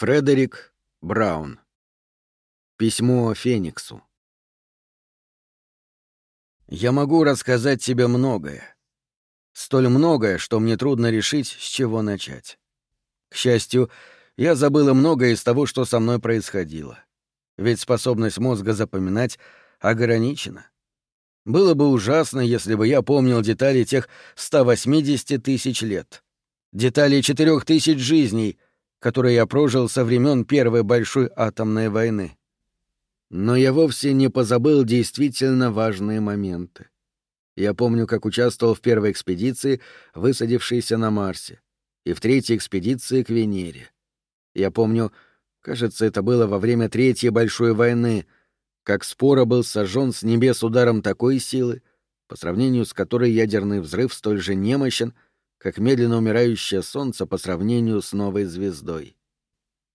Фредерик Браун. Письмо Фениксу. Я могу рассказать тебе многое. Столь многое, что мне трудно решить, с чего начать. К счастью, я забыла многое из того, что со мной происходило. Ведь способность мозга запоминать ограничена. Было бы ужасно, если бы я помнил детали тех 180 тысяч лет. Детали четырех тысяч жизней — который я прожил со времен Первой большой атомной войны. Но я вовсе не позабыл действительно важные моменты. Я помню, как участвовал в первой экспедиции, высадившейся на Марсе, и в третьей экспедиции к Венере. Я помню, кажется, это было во время Третьей большой войны, как спора был сожжен с небес ударом такой силы, по сравнению с которой ядерный взрыв столь же немощен — как медленно умирающее солнце по сравнению с новой звездой.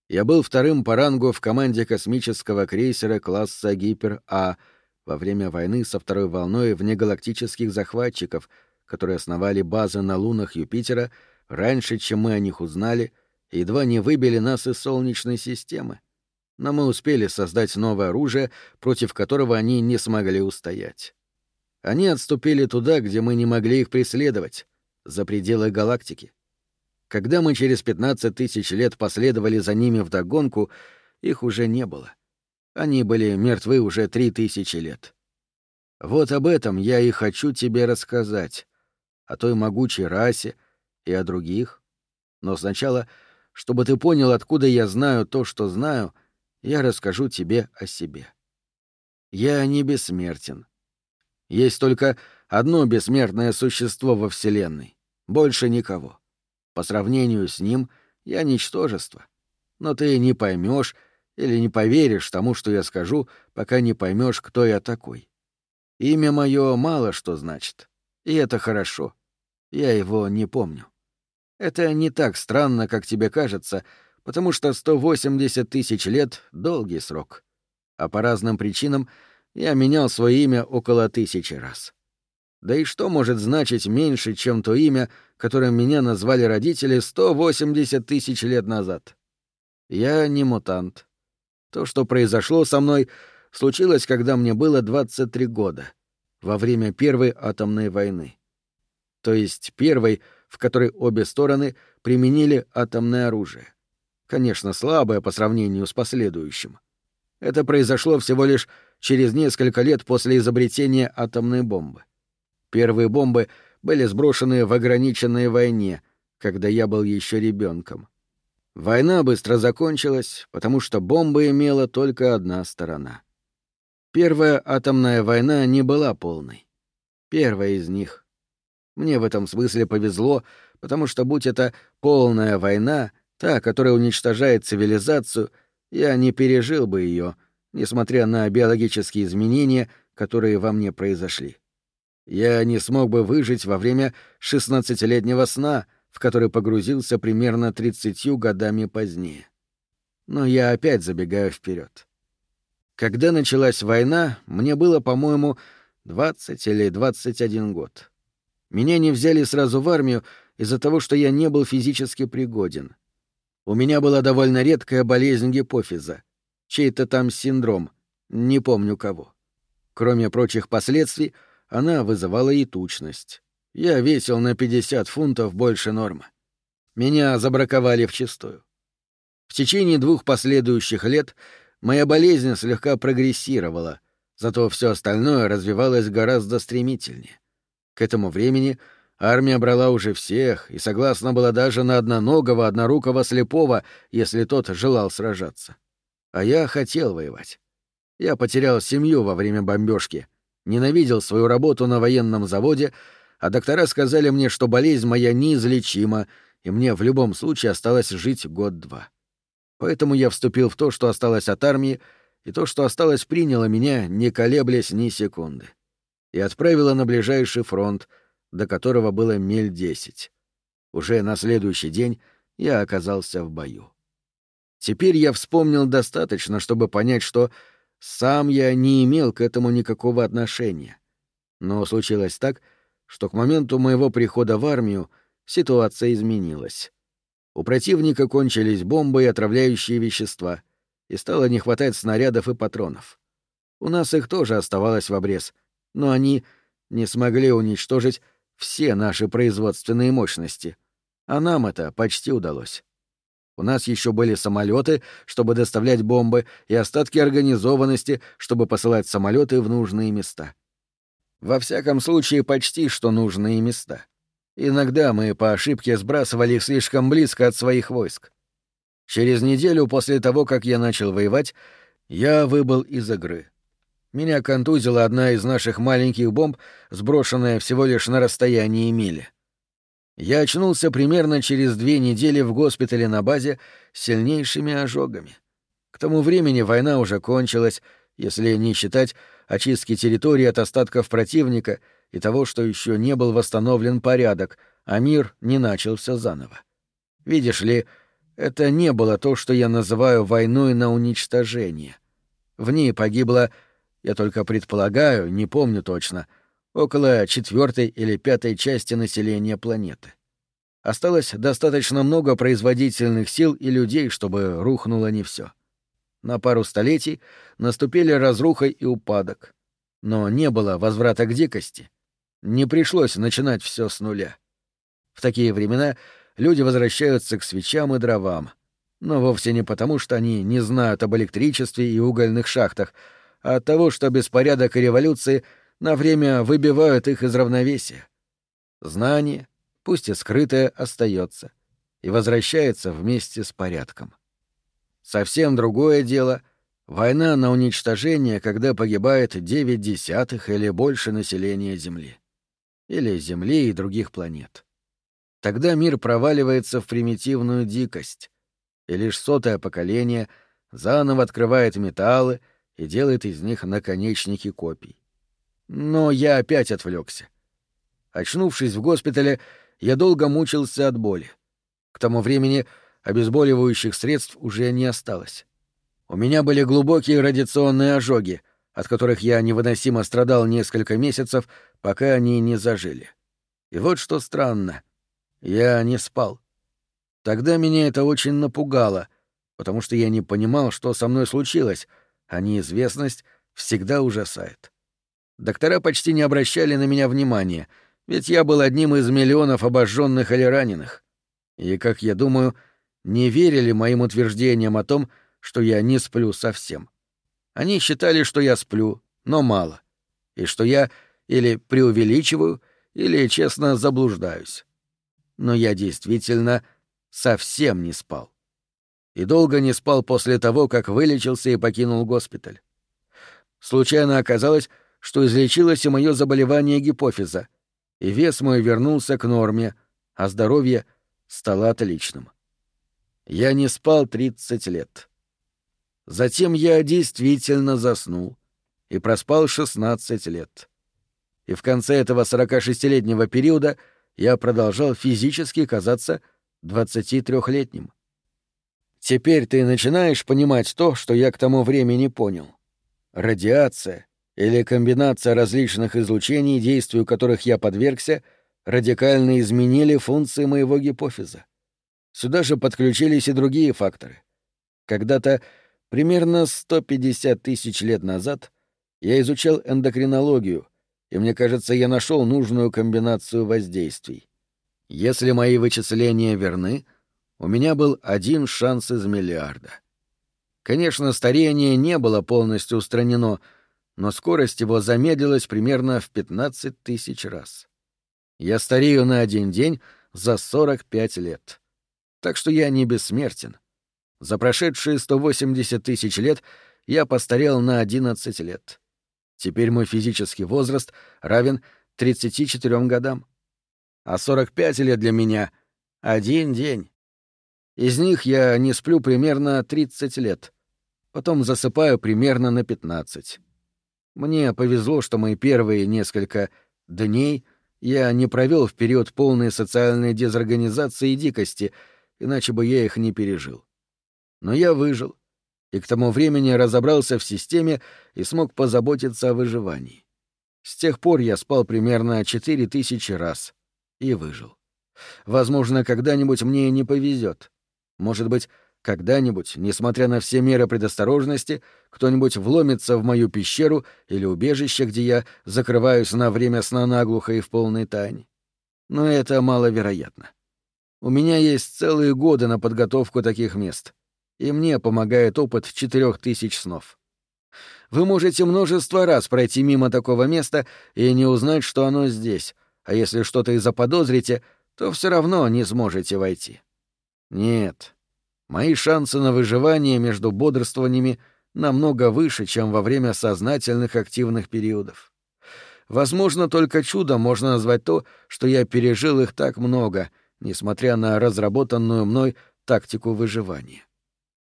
Я был вторым по рангу в команде космического крейсера класса Гипер-А во время войны со второй волной внегалактических захватчиков, которые основали базы на лунах Юпитера раньше, чем мы о них узнали, едва не выбили нас из Солнечной системы. Но мы успели создать новое оружие, против которого они не смогли устоять. Они отступили туда, где мы не могли их преследовать, за пределы галактики. Когда мы через 15 тысяч лет последовали за ними вдогонку, их уже не было. Они были мертвы уже три тысячи лет. Вот об этом я и хочу тебе рассказать, о той могучей расе и о других. Но сначала, чтобы ты понял, откуда я знаю то, что знаю, я расскажу тебе о себе. Я не бессмертен. Есть только одно бессмертное существо во Вселенной. Больше никого. По сравнению с ним я ничтожество. Но ты не поймешь или не поверишь тому, что я скажу, пока не поймешь, кто я такой. Имя мое мало что значит. И это хорошо. Я его не помню. Это не так странно, как тебе кажется, потому что 180 тысяч лет — долгий срок. А по разным причинам я менял свое имя около тысячи раз. Да и что может значить меньше, чем то имя, которым меня назвали родители 180 тысяч лет назад? Я не мутант. То, что произошло со мной, случилось, когда мне было 23 года, во время Первой атомной войны. То есть первой, в которой обе стороны применили атомное оружие. Конечно, слабое по сравнению с последующим. Это произошло всего лишь через несколько лет после изобретения атомной бомбы. Первые бомбы были сброшены в ограниченной войне, когда я был еще ребенком. Война быстро закончилась, потому что бомба имела только одна сторона. Первая атомная война не была полной. Первая из них. Мне в этом смысле повезло, потому что, будь это полная война, та, которая уничтожает цивилизацию, я не пережил бы ее, несмотря на биологические изменения, которые во мне произошли. Я не смог бы выжить во время шестнадцатилетнего сна, в который погрузился примерно тридцатью годами позднее. Но я опять забегаю вперед. Когда началась война, мне было, по-моему, двадцать или двадцать один год. Меня не взяли сразу в армию из-за того, что я не был физически пригоден. У меня была довольно редкая болезнь гипофиза, чей-то там синдром, не помню кого. Кроме прочих последствий, она вызывала и тучность. Я весил на 50 фунтов больше нормы. Меня забраковали вчистую. В течение двух последующих лет моя болезнь слегка прогрессировала, зато все остальное развивалось гораздо стремительнее. К этому времени армия брала уже всех и согласна была даже на одноногого, однорукого слепого, если тот желал сражаться. А я хотел воевать. Я потерял семью во время бомбежки, ненавидел свою работу на военном заводе, а доктора сказали мне, что болезнь моя неизлечима, и мне в любом случае осталось жить год-два. Поэтому я вступил в то, что осталось от армии, и то, что осталось, приняло меня, не колеблясь ни секунды. И отправило на ближайший фронт, до которого было миль десять. Уже на следующий день я оказался в бою. Теперь я вспомнил достаточно, чтобы понять, что сам я не имел к этому никакого отношения. Но случилось так, что к моменту моего прихода в армию ситуация изменилась. У противника кончились бомбы и отравляющие вещества, и стало не хватать снарядов и патронов. У нас их тоже оставалось в обрез, но они не смогли уничтожить все наши производственные мощности, а нам это почти удалось. У нас еще были самолеты, чтобы доставлять бомбы, и остатки организованности, чтобы посылать самолеты в нужные места. Во всяком случае, почти что нужные места. Иногда мы по ошибке сбрасывали их слишком близко от своих войск. Через неделю после того, как я начал воевать, я выбыл из игры. Меня контузила одна из наших маленьких бомб, сброшенная всего лишь на расстоянии мили. Я очнулся примерно через две недели в госпитале на базе с сильнейшими ожогами. К тому времени война уже кончилась, если не считать очистки территории от остатков противника и того, что еще не был восстановлен порядок, а мир не начался заново. Видишь ли, это не было то, что я называю войной на уничтожение. В ней погибло, я только предполагаю, не помню точно, около четвертой или пятой части населения планеты. Осталось достаточно много производительных сил и людей, чтобы рухнуло не все. На пару столетий наступили разруха и упадок. Но не было возврата к дикости. Не пришлось начинать все с нуля. В такие времена люди возвращаются к свечам и дровам. Но вовсе не потому, что они не знают об электричестве и угольных шахтах, а от того, что беспорядок и революции — на время выбивают их из равновесия. Знание, пусть и скрытое, остается и возвращается вместе с порядком. Совсем другое дело — война на уничтожение, когда погибает девять десятых или больше населения Земли. Или Земли и других планет. Тогда мир проваливается в примитивную дикость, и лишь сотое поколение заново открывает металлы и делает из них наконечники копий. Но я опять отвлекся. Очнувшись в госпитале, я долго мучился от боли. К тому времени обезболивающих средств уже не осталось. У меня были глубокие радиационные ожоги, от которых я невыносимо страдал несколько месяцев, пока они не зажили. И вот что странно. Я не спал. Тогда меня это очень напугало, потому что я не понимал, что со мной случилось, а неизвестность всегда ужасает. Доктора почти не обращали на меня внимания, ведь я был одним из миллионов обожженных или раненых. И, как я думаю, не верили моим утверждениям о том, что я не сплю совсем. Они считали, что я сплю, но мало, и что я или преувеличиваю, или честно заблуждаюсь. Но я действительно совсем не спал. И долго не спал после того, как вылечился и покинул госпиталь. Случайно оказалось, что излечилось и мое заболевание гипофиза, и вес мой вернулся к норме, а здоровье стало отличным. Я не спал 30 лет. Затем я действительно заснул и проспал 16 лет. И в конце этого 46-летнего периода я продолжал физически казаться 23-летним. Теперь ты начинаешь понимать то, что я к тому времени понял. Радиация или комбинация различных излучений, действию которых я подвергся, радикально изменили функции моего гипофиза. Сюда же подключились и другие факторы. Когда-то, примерно 150 тысяч лет назад, я изучал эндокринологию, и мне кажется, я нашел нужную комбинацию воздействий. Если мои вычисления верны, у меня был один шанс из миллиарда. Конечно, старение не было полностью устранено — но скорость его замедлилась примерно в 15 тысяч раз. Я старею на один день за 45 лет. Так что я не бессмертен. За прошедшие 180 тысяч лет я постарел на 11 лет. Теперь мой физический возраст равен 34 годам. А 45 лет для меня — один день. Из них я не сплю примерно 30 лет. Потом засыпаю примерно на 15. Мне повезло, что мои первые несколько дней я не провел в период полной социальной дезорганизации и дикости, иначе бы я их не пережил. Но я выжил, и к тому времени разобрался в системе и смог позаботиться о выживании. С тех пор я спал примерно четыре тысячи раз и выжил. Возможно, когда-нибудь мне не повезет, Может быть, когда-нибудь, несмотря на все меры предосторожности, кто-нибудь вломится в мою пещеру или убежище, где я закрываюсь на время сна наглухо и в полной тайне. Но это маловероятно. У меня есть целые годы на подготовку таких мест, и мне помогает опыт четырех тысяч снов. Вы можете множество раз пройти мимо такого места и не узнать, что оно здесь, а если что-то и заподозрите, то все равно не сможете войти. Нет, мои шансы на выживание между бодрствованиями намного выше, чем во время сознательных активных периодов. Возможно, только чудом можно назвать то, что я пережил их так много, несмотря на разработанную мной тактику выживания.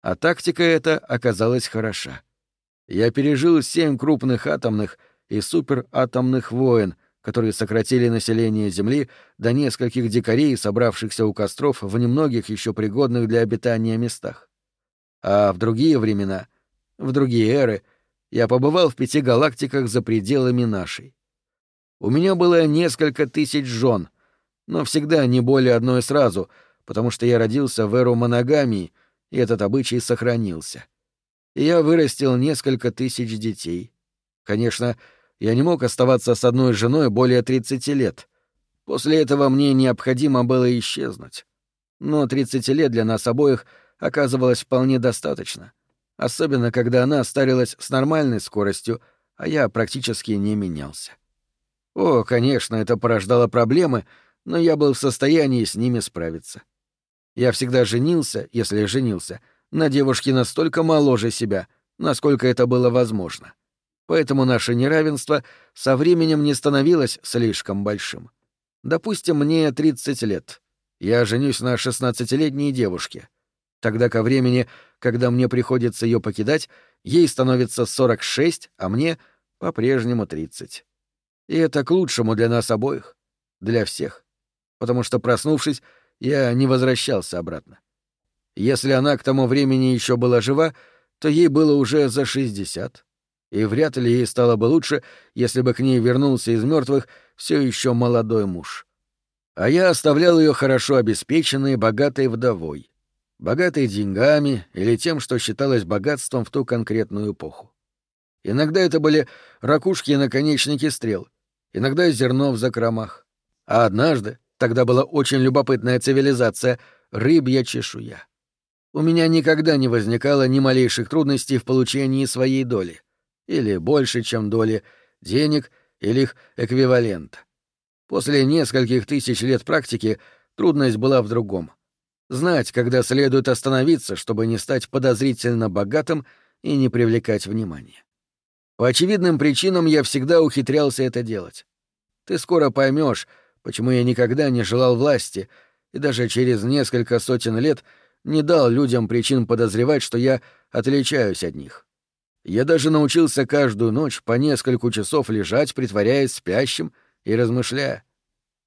А тактика эта оказалась хороша. Я пережил семь крупных атомных и суператомных войн, которые сократили население Земли до нескольких дикарей, собравшихся у костров в немногих еще пригодных для обитания местах. А в другие времена, в другие эры, я побывал в пяти галактиках за пределами нашей. У меня было несколько тысяч жен, но всегда не более одной сразу, потому что я родился в эру моногамии, и этот обычай сохранился. И я вырастил несколько тысяч детей. Конечно, я не мог оставаться с одной женой более 30 лет. После этого мне необходимо было исчезнуть. Но 30 лет для нас обоих оказывалось вполне достаточно, особенно когда она старилась с нормальной скоростью, а я практически не менялся. О, конечно, это порождало проблемы, но я был в состоянии с ними справиться. Я всегда женился, если женился, на девушке настолько моложе себя, насколько это было возможно. Поэтому наше неравенство со временем не становилось слишком большим. Допустим, мне 30 лет. Я женюсь на 16-летней девушке. Тогда ко времени, когда мне приходится ее покидать, ей становится 46, а мне по-прежнему 30. И это к лучшему для нас обоих, для всех. Потому что, проснувшись, я не возвращался обратно. Если она к тому времени еще была жива, то ей было уже за шестьдесят, и вряд ли ей стало бы лучше, если бы к ней вернулся из мертвых все еще молодой муж. А я оставлял ее хорошо обеспеченной, богатой вдовой, богатой деньгами или тем, что считалось богатством в ту конкретную эпоху. Иногда это были ракушки и наконечники стрел, иногда зерно в закромах. А однажды, тогда была очень любопытная цивилизация, рыбья чешуя. У меня никогда не возникало ни малейших трудностей в получении своей доли, или больше, чем доли, денег или их эквивалента. После нескольких тысяч лет практики трудность была в другом. Знать, когда следует остановиться, чтобы не стать подозрительно богатым и не привлекать внимания. По очевидным причинам я всегда ухитрялся это делать. Ты скоро поймешь, почему я никогда не желал власти, и даже через несколько сотен лет — не дал людям причин подозревать, что я отличаюсь от них. Я даже научился каждую ночь по несколько часов лежать, притворяясь спящим и размышляя.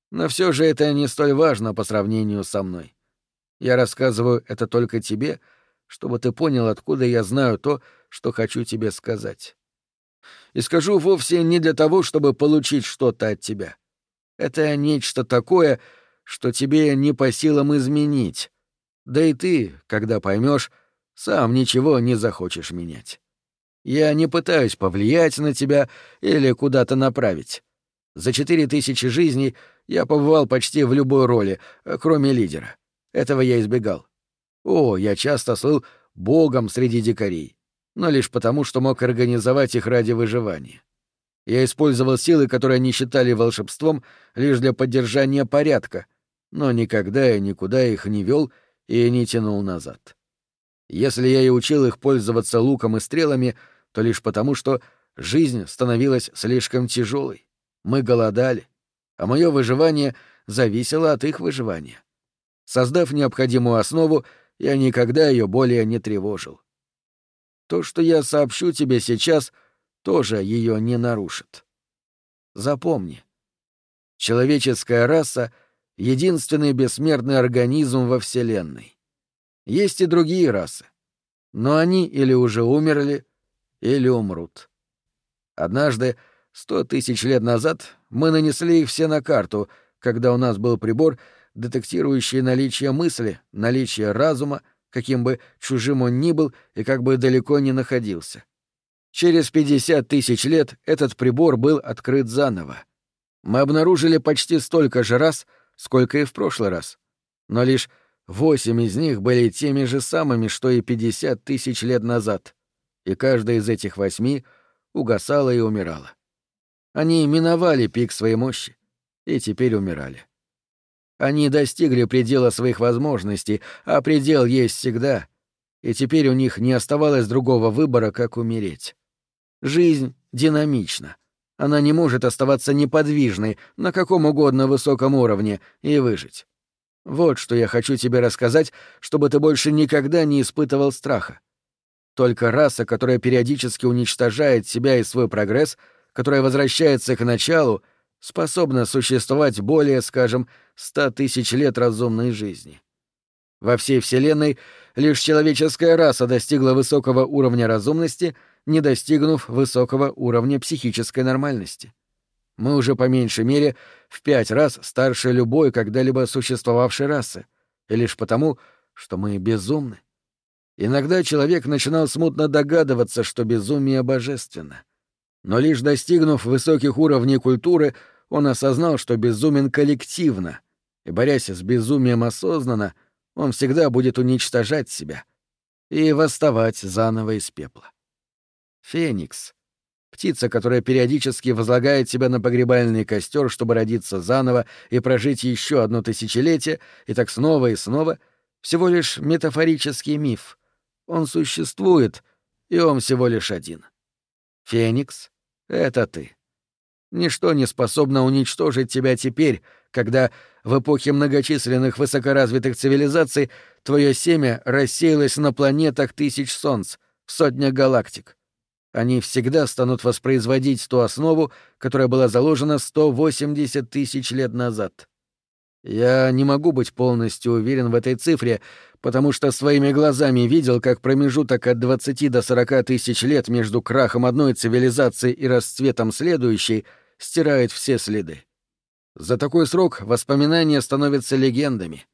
Но все же это не столь важно по сравнению со мной. Я рассказываю это только тебе, чтобы ты понял, откуда я знаю то, что хочу тебе сказать. И скажу вовсе не для того, чтобы получить что-то от тебя. Это нечто такое, что тебе не по силам изменить, да и ты, когда поймешь, сам ничего не захочешь менять. Я не пытаюсь повлиять на тебя или куда-то направить. За четыре тысячи жизней я побывал почти в любой роли, кроме лидера. Этого я избегал. О, я часто слыл богом среди дикарей, но лишь потому, что мог организовать их ради выживания. Я использовал силы, которые они считали волшебством, лишь для поддержания порядка, но никогда и никуда их не вел и не тянул назад. Если я и учил их пользоваться луком и стрелами, то лишь потому, что жизнь становилась слишком тяжелой. Мы голодали, а мое выживание зависело от их выживания. Создав необходимую основу, я никогда ее более не тревожил. То, что я сообщу тебе сейчас, тоже ее не нарушит. Запомни, человеческая раса — единственный бессмертный организм во Вселенной. Есть и другие расы, но они или уже умерли, или умрут. Однажды, сто тысяч лет назад, мы нанесли их все на карту, когда у нас был прибор, детектирующие наличие мысли, наличие разума, каким бы чужим он ни был и как бы далеко ни находился. Через 50 тысяч лет этот прибор был открыт заново. Мы обнаружили почти столько же раз, сколько и в прошлый раз. Но лишь восемь из них были теми же самыми, что и 50 тысяч лет назад. И каждая из этих восьми угасала и умирала. Они миновали пик своей мощи и теперь умирали. Они достигли предела своих возможностей, а предел есть всегда, и теперь у них не оставалось другого выбора, как умереть. Жизнь динамична. Она не может оставаться неподвижной на каком угодно высоком уровне и выжить. Вот что я хочу тебе рассказать, чтобы ты больше никогда не испытывал страха. Только раса, которая периодически уничтожает себя и свой прогресс, которая возвращается к началу, способна существовать более, скажем, ста тысяч лет разумной жизни. Во всей Вселенной лишь человеческая раса достигла высокого уровня разумности, не достигнув высокого уровня психической нормальности. Мы уже по меньшей мере в пять раз старше любой когда-либо существовавшей расы, и лишь потому, что мы безумны. Иногда человек начинал смутно догадываться, что безумие божественно. Но лишь достигнув высоких уровней культуры, он осознал, что безумен коллективно, и, борясь с безумием осознанно, он всегда будет уничтожать себя и восставать заново из пепла. Феникс — птица, которая периодически возлагает себя на погребальный костер, чтобы родиться заново и прожить еще одно тысячелетие, и так снова и снова — всего лишь метафорический миф. Он существует, и он всего лишь один — Феникс — это ты. Ничто не способно уничтожить тебя теперь, когда в эпохе многочисленных высокоразвитых цивилизаций твое семя рассеялось на планетах тысяч солнц, в сотнях галактик. Они всегда станут воспроизводить ту основу, которая была заложена 180 тысяч лет назад. Я не могу быть полностью уверен в этой цифре, потому что своими глазами видел, как промежуток от 20 до 40 тысяч лет между крахом одной цивилизации и расцветом следующей стирает все следы. За такой срок воспоминания становятся легендами.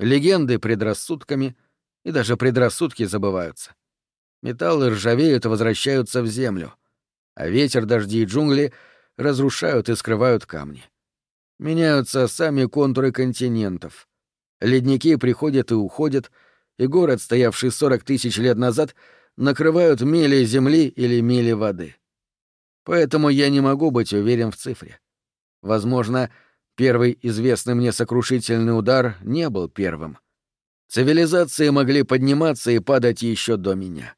Легенды — предрассудками, и даже предрассудки забываются. Металлы ржавеют и возвращаются в землю, а ветер, дожди и джунгли разрушают и скрывают камни. Меняются сами контуры континентов. Ледники приходят и уходят, и город, стоявший сорок тысяч лет назад, накрывают мили земли или мили воды. Поэтому я не могу быть уверен в цифре. Возможно, первый известный мне сокрушительный удар не был первым. Цивилизации могли подниматься и падать еще до меня.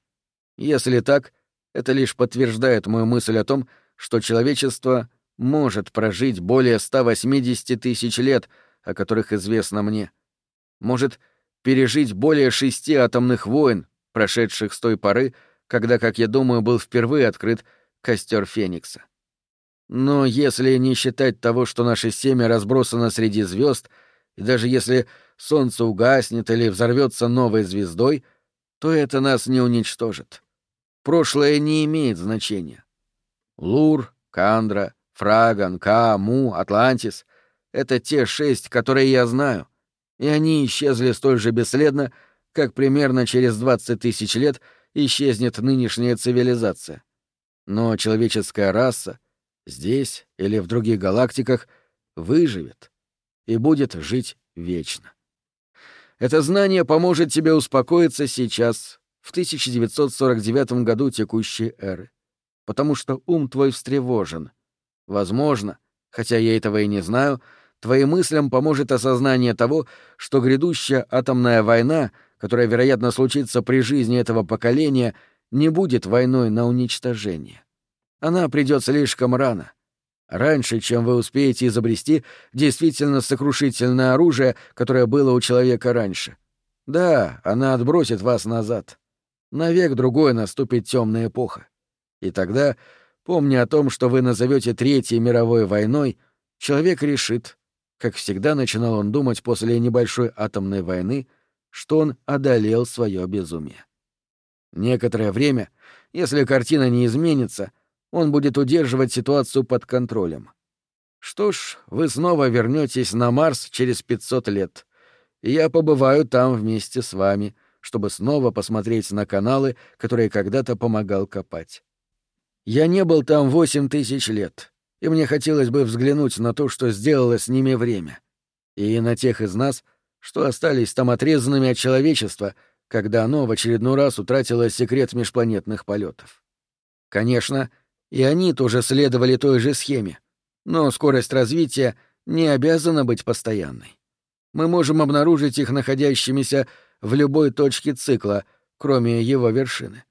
Если так, это лишь подтверждает мою мысль о том, что человечество может прожить более 180 тысяч лет, о которых известно мне. Может пережить более шести атомных войн, прошедших с той поры, когда, как я думаю, был впервые открыт костер Феникса. Но если не считать того, что наше семя разбросано среди звезд, и даже если солнце угаснет или взорвется новой звездой, то это нас не уничтожит. Прошлое не имеет значения. Лур, Кандра, Фраган, Ка, Му, Атлантис — это те шесть, которые я знаю, и они исчезли столь же бесследно, как примерно через двадцать тысяч лет исчезнет нынешняя цивилизация. Но человеческая раса здесь или в других галактиках выживет и будет жить вечно. Это знание поможет тебе успокоиться сейчас, в 1949 году текущей эры, потому что ум твой встревожен, Возможно, хотя я этого и не знаю, твоим мыслям поможет осознание того, что грядущая атомная война, которая, вероятно, случится при жизни этого поколения, не будет войной на уничтожение. Она придет слишком рано. Раньше, чем вы успеете изобрести действительно сокрушительное оружие, которое было у человека раньше. Да, она отбросит вас назад. Навек другой наступит темная эпоха. И тогда Помня о том, что вы назовете Третьей мировой войной, человек решит, как всегда начинал он думать после небольшой атомной войны, что он одолел свое безумие. Некоторое время, если картина не изменится, он будет удерживать ситуацию под контролем. Что ж, вы снова вернетесь на Марс через 500 лет, и я побываю там вместе с вами, чтобы снова посмотреть на каналы, которые когда-то помогал копать. Я не был там восемь тысяч лет, и мне хотелось бы взглянуть на то, что сделало с ними время, и на тех из нас, что остались там отрезанными от человечества, когда оно в очередной раз утратило секрет межпланетных полетов. Конечно, и они тоже следовали той же схеме, но скорость развития не обязана быть постоянной. Мы можем обнаружить их находящимися в любой точке цикла, кроме его вершины.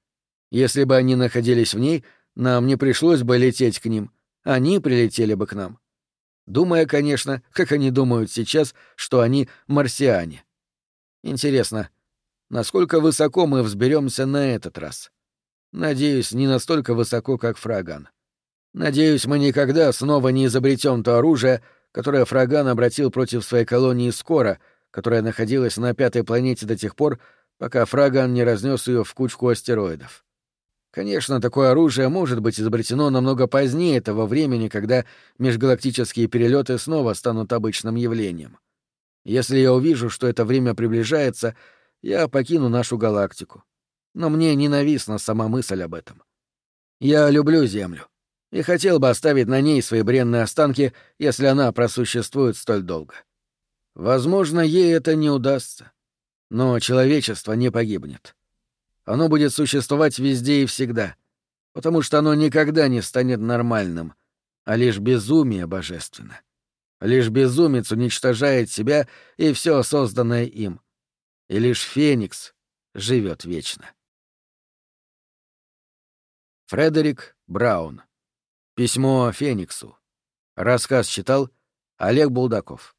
Если бы они находились в ней, нам не пришлось бы лететь к ним, они прилетели бы к нам. Думая, конечно, как они думают сейчас, что они марсиане. Интересно, насколько высоко мы взберемся на этот раз? Надеюсь, не настолько высоко, как Фраган. Надеюсь, мы никогда снова не изобретем то оружие, которое Фраган обратил против своей колонии Скоро, которая находилась на пятой планете до тех пор, пока Фраган не разнес ее в кучку астероидов. Конечно, такое оружие может быть изобретено намного позднее того времени, когда межгалактические перелеты снова станут обычным явлением. Если я увижу, что это время приближается, я покину нашу галактику. Но мне ненавистна сама мысль об этом. Я люблю Землю и хотел бы оставить на ней свои бренные останки, если она просуществует столь долго. Возможно, ей это не удастся. Но человечество не погибнет. Оно будет существовать везде и всегда, потому что оно никогда не станет нормальным, а лишь безумие божественно. Лишь безумец уничтожает себя и все созданное им. И лишь Феникс живет вечно. Фредерик Браун. Письмо Фениксу. Рассказ читал Олег Булдаков.